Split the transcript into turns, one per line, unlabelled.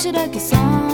should I get some?